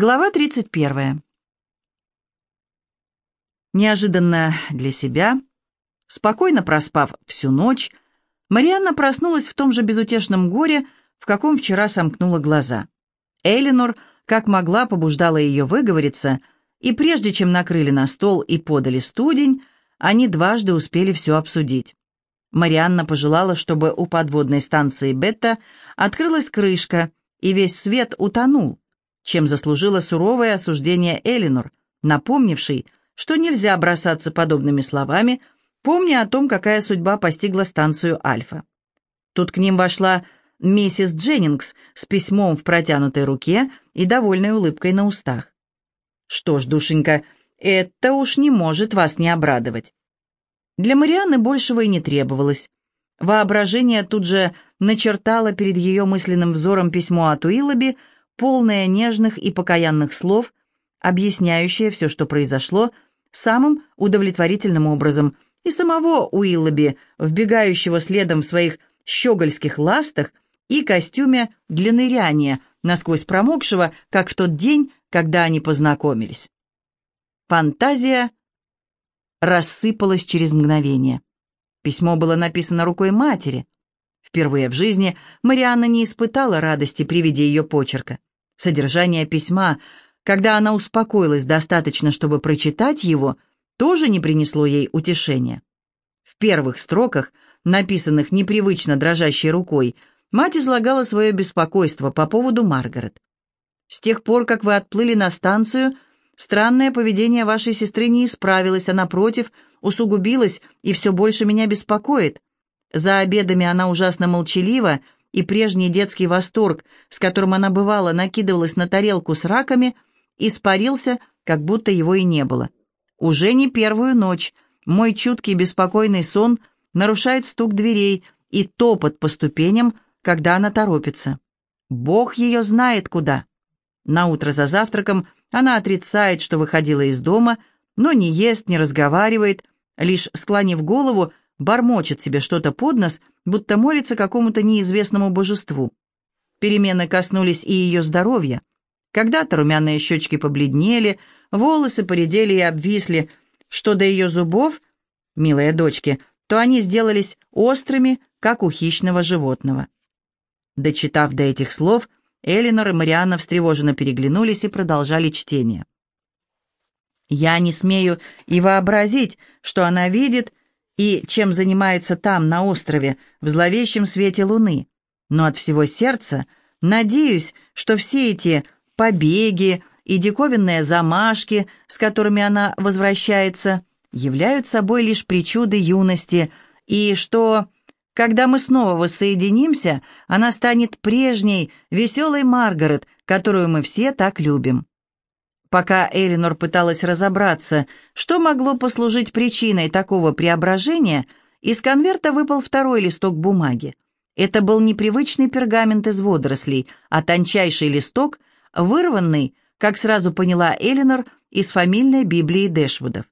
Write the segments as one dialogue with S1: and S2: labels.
S1: Глава 31. Неожиданно для себя, спокойно проспав всю ночь, Марианна проснулась в том же безутешном горе, в каком вчера сомкнула глаза. Элинор, как могла, побуждала ее выговориться, и прежде чем накрыли на стол и подали студень, они дважды успели все обсудить. Марианна пожелала, чтобы у подводной станции Бетта открылась крышка, и весь свет утонул, чем заслужила суровое осуждение Элинор, напомнившей, что нельзя бросаться подобными словами, помня о том, какая судьба постигла станцию Альфа. Тут к ним вошла миссис Дженнингс с письмом в протянутой руке и довольной улыбкой на устах. «Что ж, душенька, это уж не может вас не обрадовать». Для Марианны большего и не требовалось. Воображение тут же начертало перед ее мысленным взором письмо от Уиллоби, полное нежных и покаянных слов, объясняющее все, что произошло, самым удовлетворительным образом, и самого Уиллоби, вбегающего следом в своих щегольских ластах и костюме для ныряния, насквозь промокшего, как в тот день, когда они познакомились. Фантазия рассыпалась через мгновение. Письмо было написано рукой матери. Впервые в жизни Марианна не испытала радости при виде ее почерка. Содержание письма, когда она успокоилась достаточно, чтобы прочитать его, тоже не принесло ей утешения. В первых строках, написанных непривычно дрожащей рукой, мать излагала свое беспокойство по поводу Маргарет. «С тех пор, как вы отплыли на станцию, странное поведение вашей сестры не исправилось, а, напротив, усугубилось и все больше меня беспокоит. За обедами она ужасно молчалива, и прежний детский восторг, с которым она бывала накидывалась на тарелку с раками, испарился, как будто его и не было. Уже не первую ночь мой чуткий беспокойный сон нарушает стук дверей и топот по ступеням, когда она торопится. Бог ее знает куда. На утро за завтраком она отрицает, что выходила из дома, но не ест, не разговаривает, лишь склонив голову, бормочет себе что-то под нос, будто молится какому-то неизвестному божеству. Перемены коснулись и ее здоровья. Когда-то румяные щечки побледнели, волосы поредели и обвисли, что до ее зубов, милые дочки, то они сделались острыми, как у хищного животного. Дочитав до этих слов, Элинор и Марианна встревоженно переглянулись и продолжали чтение. «Я не смею и вообразить, что она видит и чем занимается там, на острове, в зловещем свете луны. Но от всего сердца надеюсь, что все эти побеги и диковинные замашки, с которыми она возвращается, являют собой лишь причуды юности, и что, когда мы снова воссоединимся, она станет прежней, веселой Маргарет, которую мы все так любим. Пока Элинор пыталась разобраться, что могло послужить причиной такого преображения, из конверта выпал второй листок бумаги. Это был непривычный пергамент из водорослей, а тончайший листок, вырванный, как сразу поняла Элинор, из фамильной Библии Дэшвудов.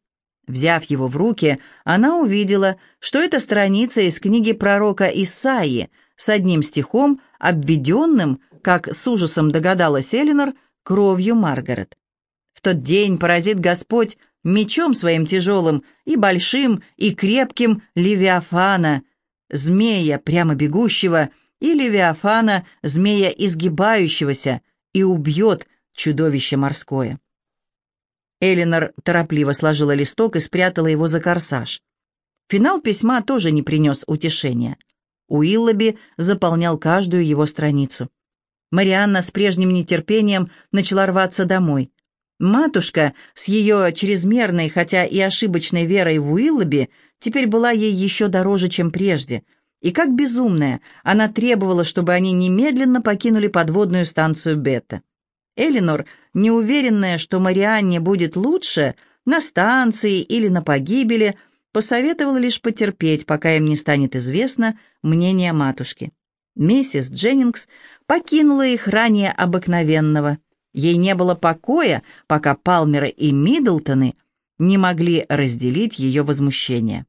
S1: Взяв его в руки, она увидела, что это страница из книги пророка Исаии с одним стихом, обведенным, как с ужасом догадалась Элинор, кровью Маргарет. В тот день поразит Господь мечом своим тяжелым и большим, и крепким Левиафана, змея прямо бегущего, и Левиафана, змея изгибающегося, и убьет чудовище морское. Элинор торопливо сложила листок и спрятала его за корсаж. Финал письма тоже не принес утешения. Уиллоби заполнял каждую его страницу. Марианна с прежним нетерпением начала рваться домой. Матушка с ее чрезмерной, хотя и ошибочной верой в Уиллоби теперь была ей еще дороже, чем прежде. И как безумная, она требовала, чтобы они немедленно покинули подводную станцию Бета. Элинор, неуверенная, что Марианне будет лучше, на станции или на погибели, посоветовала лишь потерпеть, пока им не станет известно мнение матушки. Миссис Дженнингс покинула их ранее обыкновенного – Ей не было покоя, пока Палмеры и Миддлтоны не могли разделить ее возмущение.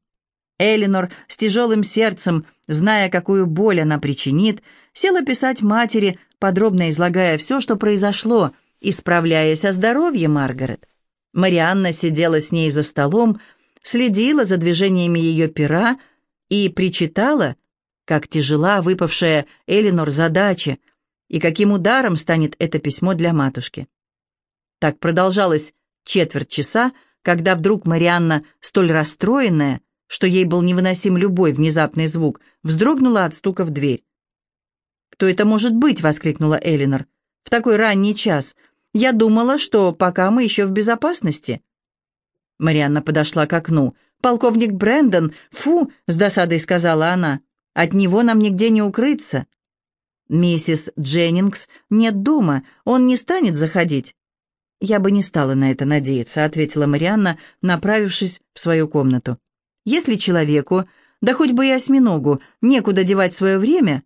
S1: Элинор с тяжелым сердцем, зная, какую боль она причинит, села писать матери, подробно излагая все, что произошло, исправляясь о здоровье Маргарет. Марианна сидела с ней за столом, следила за движениями ее пера и причитала, как тяжела выпавшая Элинор задача и каким ударом станет это письмо для матушки. Так продолжалось четверть часа, когда вдруг Марианна, столь расстроенная, что ей был невыносим любой внезапный звук, вздрогнула от стука в дверь. «Кто это может быть?» — воскликнула Элинор. «В такой ранний час. Я думала, что пока мы еще в безопасности». Марианна подошла к окну. «Полковник Брэндон! Фу!» — с досадой сказала она. «От него нам нигде не укрыться». «Миссис Дженнингс нет дома, он не станет заходить». «Я бы не стала на это надеяться», — ответила Марианна, направившись в свою комнату. «Если человеку, да хоть бы и осьминогу, некуда девать свое время,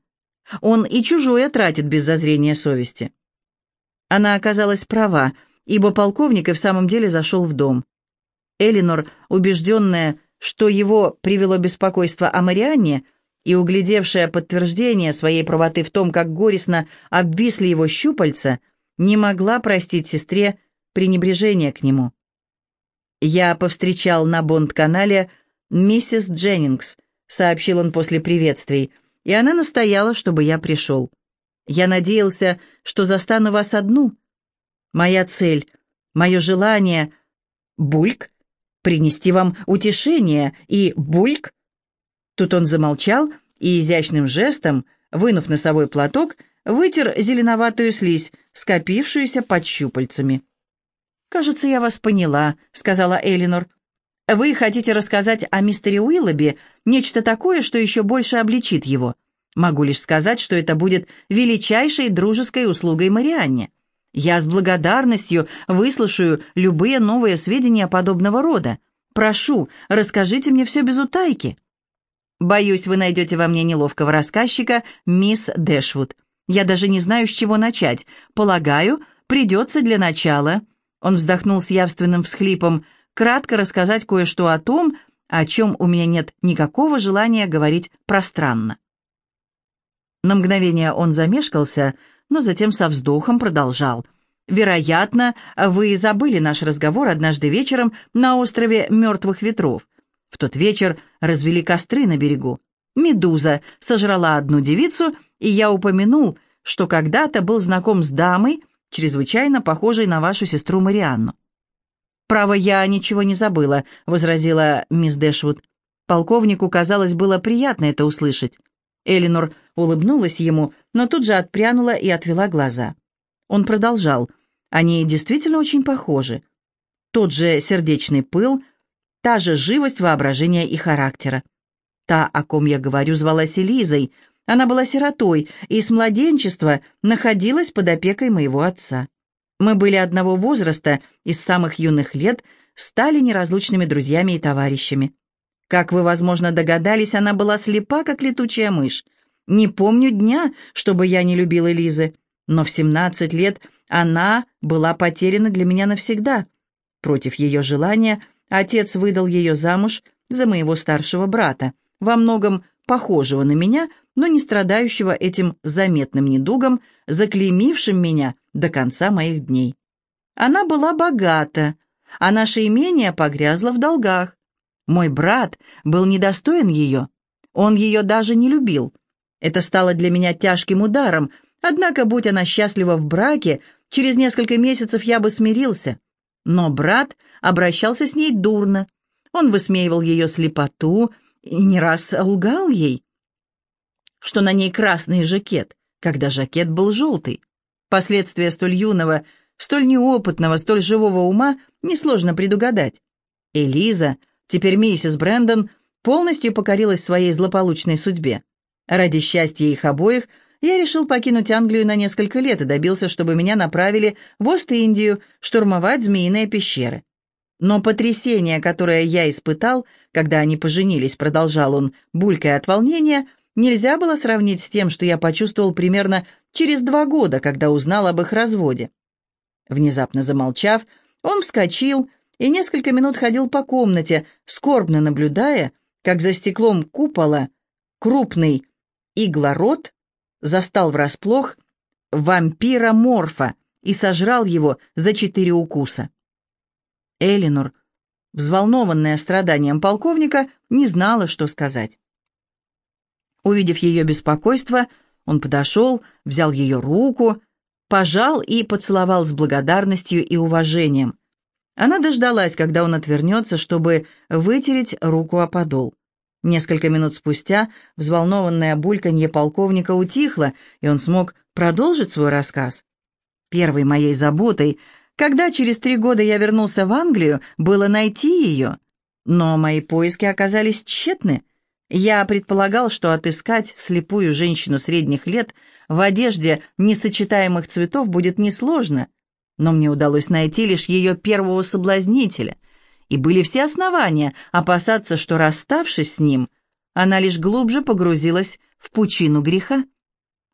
S1: он и чужое тратит без зазрения совести». Она оказалась права, ибо полковник и в самом деле зашел в дом. Элинор, убежденная, что его привело беспокойство о Марианне, и углядевшая подтверждение своей правоты в том, как горестно обвисли его щупальца, не могла простить сестре пренебрежение к нему. «Я повстречал на Бонд-канале миссис Дженнингс», — сообщил он после приветствий, и она настояла, чтобы я пришел. Я надеялся, что застану вас одну. Моя цель, мое желание — бульк, принести вам утешение, и бульк. Тут он замолчал и изящным жестом, вынув носовой платок, вытер зеленоватую слизь, скопившуюся под щупальцами. «Кажется, я вас поняла», — сказала Элинор. «Вы хотите рассказать о мистере Уиллоби нечто такое, что еще больше обличит его. Могу лишь сказать, что это будет величайшей дружеской услугой Марианне. Я с благодарностью выслушаю любые новые сведения подобного рода. Прошу, расскажите мне все без утайки. Боюсь, вы найдете во мне неловкого рассказчика, мисс Дэшвуд. Я даже не знаю, с чего начать. Полагаю, придется для начала. Он вздохнул с явственным всхлипом. Кратко рассказать кое-что о том, о чем у меня нет никакого желания говорить пространно. На мгновение он замешкался, но затем со вздохом продолжал. «Вероятно, вы забыли наш разговор однажды вечером на острове Мертвых Ветров. В тот вечер развели костры на берегу. Медуза сожрала одну девицу, и я упомянул, что когда-то был знаком с дамой, чрезвычайно похожей на вашу сестру Марианну. «Право, я ничего не забыла», — возразила мисс Дэшвуд. Полковнику, казалось, было приятно это услышать. Элинор улыбнулась ему, но тут же отпрянула и отвела глаза. Он продолжал. Они действительно очень похожи. Тот же сердечный пыл, та же живость воображения и характера. Та, о ком я говорю, звалась Элизой. Она была сиротой и с младенчества находилась под опекой моего отца. Мы были одного возраста и с самых юных лет стали неразлучными друзьями и товарищами. Как вы, возможно, догадались, она была слепа, как летучая мышь. Не помню дня, чтобы я не любила Лизы, но в 17 лет она была потеряна для меня навсегда. Против ее желания отец выдал ее замуж за моего старшего брата, во многом похожего на меня, но не страдающего этим заметным недугом, заклеймившим меня до конца моих дней. Она была богата, а наше имение погрязло в долгах. Мой брат был недостоин ее. Он ее даже не любил. Это стало для меня тяжким ударом, однако, будь она счастлива в браке, через несколько месяцев я бы смирился. Но брат обращался с ней дурно. Он высмеивал ее слепоту и не раз лгал ей, что на ней красный жакет, когда жакет был желтый. Последствия столь юного, столь неопытного, столь живого ума несложно предугадать. Элиза — Теперь миссис Брэндон полностью покорилась своей злополучной судьбе. Ради счастья их обоих я решил покинуть Англию на несколько лет и добился, чтобы меня направили в Ост-Индию штурмовать змеиные пещеры. Но потрясение, которое я испытал, когда они поженились, продолжал он, булькая от волнения, нельзя было сравнить с тем, что я почувствовал примерно через два года, когда узнал об их разводе. Внезапно замолчав, он вскочил и несколько минут ходил по комнате, скорбно наблюдая, как за стеклом купола крупный иглород застал врасплох вампира Морфа и сожрал его за четыре укуса. Элинор, взволнованная страданием полковника, не знала, что сказать. Увидев ее беспокойство, он подошел, взял ее руку, пожал и поцеловал с благодарностью и уважением. Она дождалась, когда он отвернется, чтобы вытереть руку о подол. Несколько минут спустя взволнованное бульканье полковника утихло, и он смог продолжить свой рассказ. Первой моей заботой, когда через три года я вернулся в Англию, было найти ее. Но мои поиски оказались тщетны. Я предполагал, что отыскать слепую женщину средних лет в одежде несочетаемых цветов будет несложно, но мне удалось найти лишь ее первого соблазнителя, и были все основания опасаться, что, расставшись с ним, она лишь глубже погрузилась в пучину греха.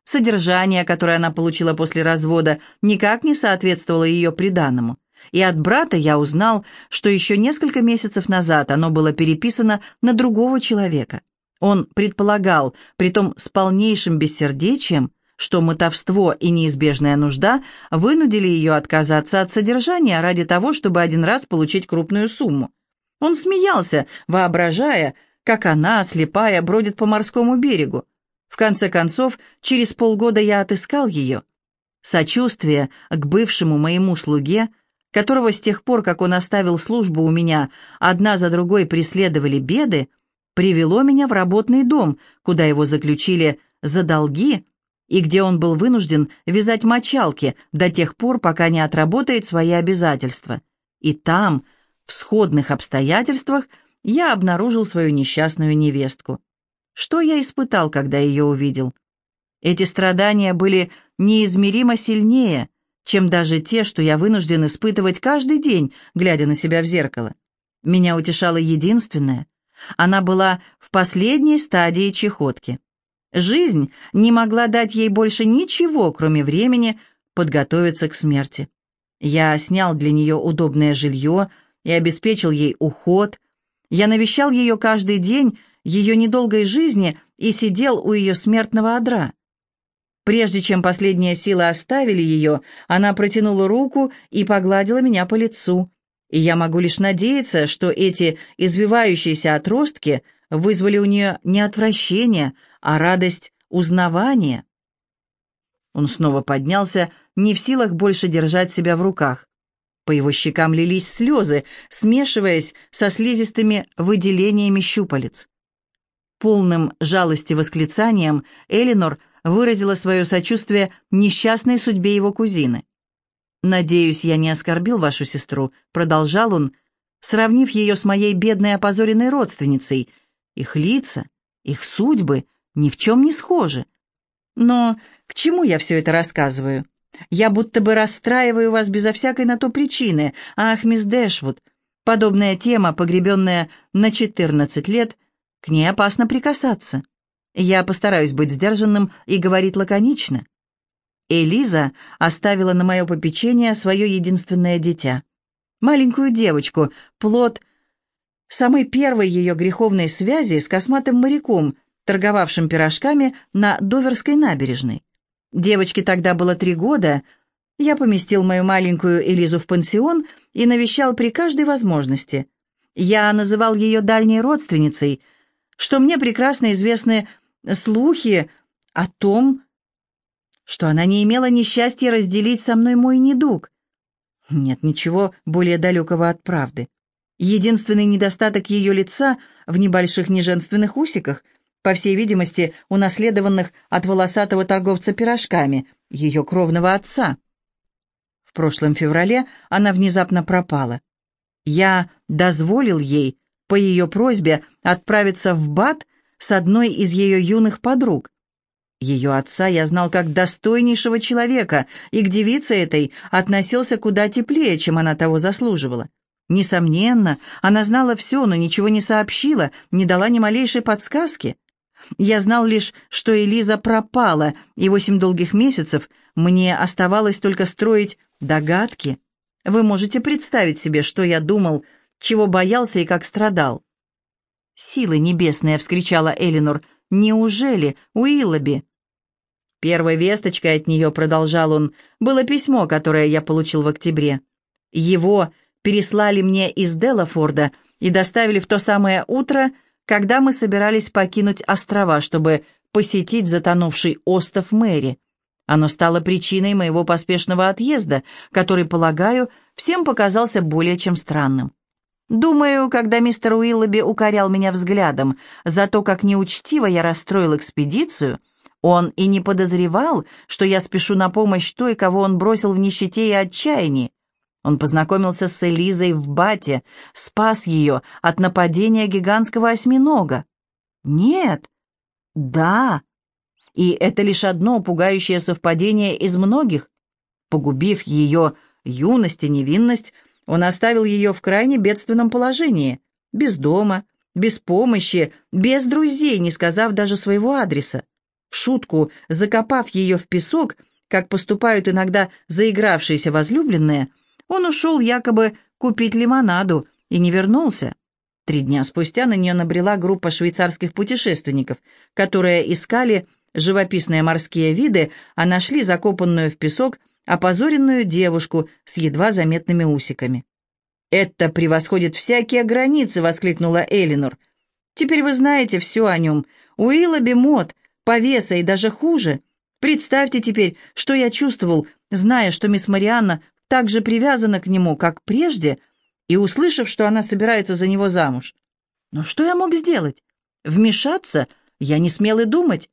S1: Содержание, которое она получила после развода, никак не соответствовало ее приданному. И от брата я узнал, что еще несколько месяцев назад оно было переписано на другого человека. Он предполагал, притом с полнейшим бессердечием, что мотовство и неизбежная нужда вынудили ее отказаться от содержания ради того, чтобы один раз получить крупную сумму. Он смеялся, воображая, как она, слепая, бродит по морскому берегу. В конце концов, через полгода я отыскал ее. Сочувствие к бывшему моему слуге, которого с тех пор, как он оставил службу у меня, одна за другой преследовали беды, привело меня в работный дом, куда его заключили за долги и где он был вынужден вязать мочалки до тех пор, пока не отработает свои обязательства. И там, в сходных обстоятельствах, я обнаружил свою несчастную невестку. Что я испытал, когда ее увидел? Эти страдания были неизмеримо сильнее, чем даже те, что я вынужден испытывать каждый день, глядя на себя в зеркало. Меня утешало единственное — она была в последней стадии чехотки. Жизнь не могла дать ей больше ничего, кроме времени подготовиться к смерти. Я снял для нее удобное жилье и обеспечил ей уход. Я навещал ее каждый день ее недолгой жизни и сидел у ее смертного одра. Прежде чем последние силы оставили ее, она протянула руку и погладила меня по лицу и я могу лишь надеяться, что эти извивающиеся отростки вызвали у нее не отвращение, а радость узнавания. Он снова поднялся, не в силах больше держать себя в руках. По его щекам лились слезы, смешиваясь со слизистыми выделениями щупалец. Полным жалости восклицанием Элинор выразила свое сочувствие несчастной судьбе его кузины. «Надеюсь, я не оскорбил вашу сестру», — продолжал он, сравнив ее с моей бедной опозоренной родственницей. «Их лица, их судьбы ни в чем не схожи. Но к чему я все это рассказываю? Я будто бы расстраиваю вас безо всякой на то причины. Ах, мисс Дэшвуд, подобная тема, погребенная на четырнадцать лет, к ней опасно прикасаться. Я постараюсь быть сдержанным и говорить лаконично. Элиза оставила на мое попечение свое единственное дитя. Маленькую девочку, плод самой первой ее греховной связи с косматым моряком, торговавшим пирожками на Доверской набережной. Девочке тогда было три года. Я поместил мою маленькую Элизу в пансион и навещал при каждой возможности. Я называл ее дальней родственницей, что мне прекрасно известны слухи о том, что она не имела несчастья разделить со мной мой недуг. Нет ничего более далекого от правды. Единственный недостаток ее лица в небольших неженственных усиках, по всей видимости, унаследованных от волосатого торговца пирожками, ее кровного отца. В прошлом феврале она внезапно пропала. Я дозволил ей, по ее просьбе, отправиться в Бат с одной из ее юных подруг, ее отца я знал как достойнейшего человека, и к девице этой относился куда теплее, чем она того заслуживала. Несомненно, она знала все, но ничего не сообщила, не дала ни малейшей подсказки. Я знал лишь, что Элиза пропала, и восемь долгих месяцев мне оставалось только строить догадки. Вы можете представить себе, что я думал, чего боялся и как страдал. «Силы небесные!» — вскричала Элинор. «Неужели, Уиллоби?» Первой весточкой от нее, продолжал он, было письмо, которое я получил в октябре. Его переслали мне из Делафорда и доставили в то самое утро, когда мы собирались покинуть острова, чтобы посетить затонувший остров Мэри. Оно стало причиной моего поспешного отъезда, который, полагаю, всем показался более чем странным. Думаю, когда мистер Уиллоби укорял меня взглядом за то, как неучтиво я расстроил экспедицию, он и не подозревал, что я спешу на помощь той, кого он бросил в нищете и отчаянии. Он познакомился с Элизой в Бате, спас ее от нападения гигантского осьминога. Нет, да, и это лишь одно пугающее совпадение из многих. Погубив ее юность и невинность, он оставил ее в крайне бедственном положении, без дома, без помощи, без друзей, не сказав даже своего адреса. В шутку, закопав ее в песок, как поступают иногда заигравшиеся возлюбленные, он ушел якобы купить лимонаду и не вернулся. Три дня спустя на нее набрела группа швейцарских путешественников, которые искали живописные морские виды, а нашли закопанную в песок опозоренную девушку с едва заметными усиками. «Это превосходит всякие границы!» — воскликнула Элинор. «Теперь вы знаете все о нем. Уиллоби Мот, повеса и даже хуже. Представьте теперь, что я чувствовал, зная, что мисс Марианна так же привязана к нему, как прежде, и услышав, что она собирается за него замуж. Но что я мог сделать? Вмешаться? Я не смел и думать.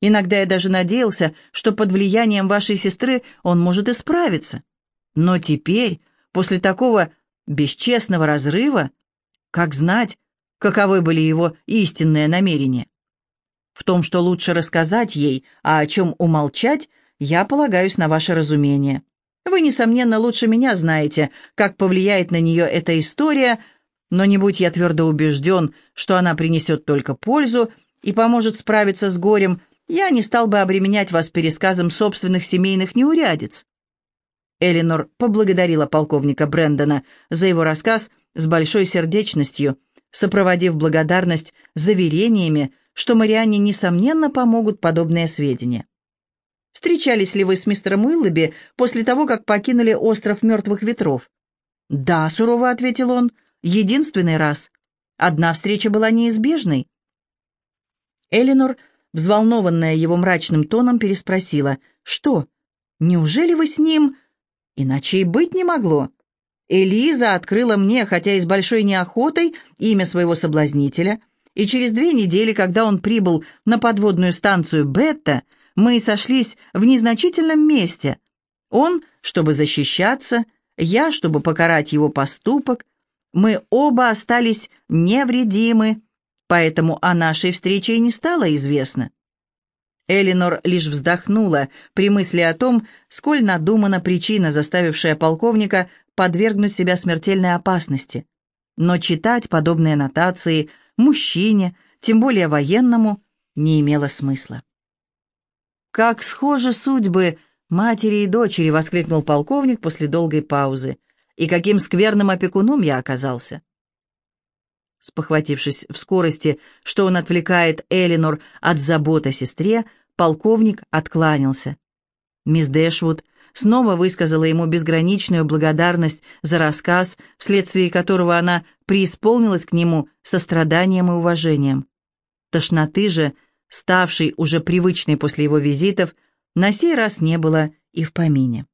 S1: Иногда я даже надеялся, что под влиянием вашей сестры он может исправиться. Но теперь, после такого бесчестного разрыва, как знать, каковы были его истинные намерения? В том, что лучше рассказать ей, а о чем умолчать, я полагаюсь на ваше разумение. Вы, несомненно, лучше меня знаете, как повлияет на нее эта история, но не будь я твердо убежден, что она принесет только пользу и поможет справиться с горем, я не стал бы обременять вас пересказом собственных семейных неурядиц». Элинор поблагодарила полковника Брэндона за его рассказ с большой сердечностью, сопроводив благодарность заверениями, что Марианне, несомненно, помогут подобные сведения. «Встречались ли вы с мистером Уиллоби после того, как покинули остров Мертвых Ветров?» «Да», — сурово ответил он, — «единственный раз. Одна встреча была неизбежной». Элинор взволнованная его мрачным тоном, переспросила. «Что? Неужели вы с ним...» «Иначе и быть не могло». Элиза открыла мне, хотя и с большой неохотой, имя своего соблазнителя, и через две недели, когда он прибыл на подводную станцию Бетта, мы сошлись в незначительном месте. Он, чтобы защищаться, я, чтобы покарать его поступок. Мы оба остались невредимы, поэтому о нашей встрече и не стало известно. Элинор лишь вздохнула при мысли о том, сколь надумана причина, заставившая полковника подвергнуть себя смертельной опасности. Но читать подобные нотации мужчине, тем более военному, не имело смысла. «Как схожи судьбы матери и дочери!» — воскликнул полковник после долгой паузы. «И каким скверным опекуном я оказался!» Спохватившись в скорости, что он отвлекает Элинор от забот о сестре, полковник откланялся. Мисс Дэшвуд снова высказала ему безграничную благодарность за рассказ, вследствие которого она преисполнилась к нему состраданием и уважением. Тошноты же, ставшей уже привычной после его визитов, на сей раз не было и в помине.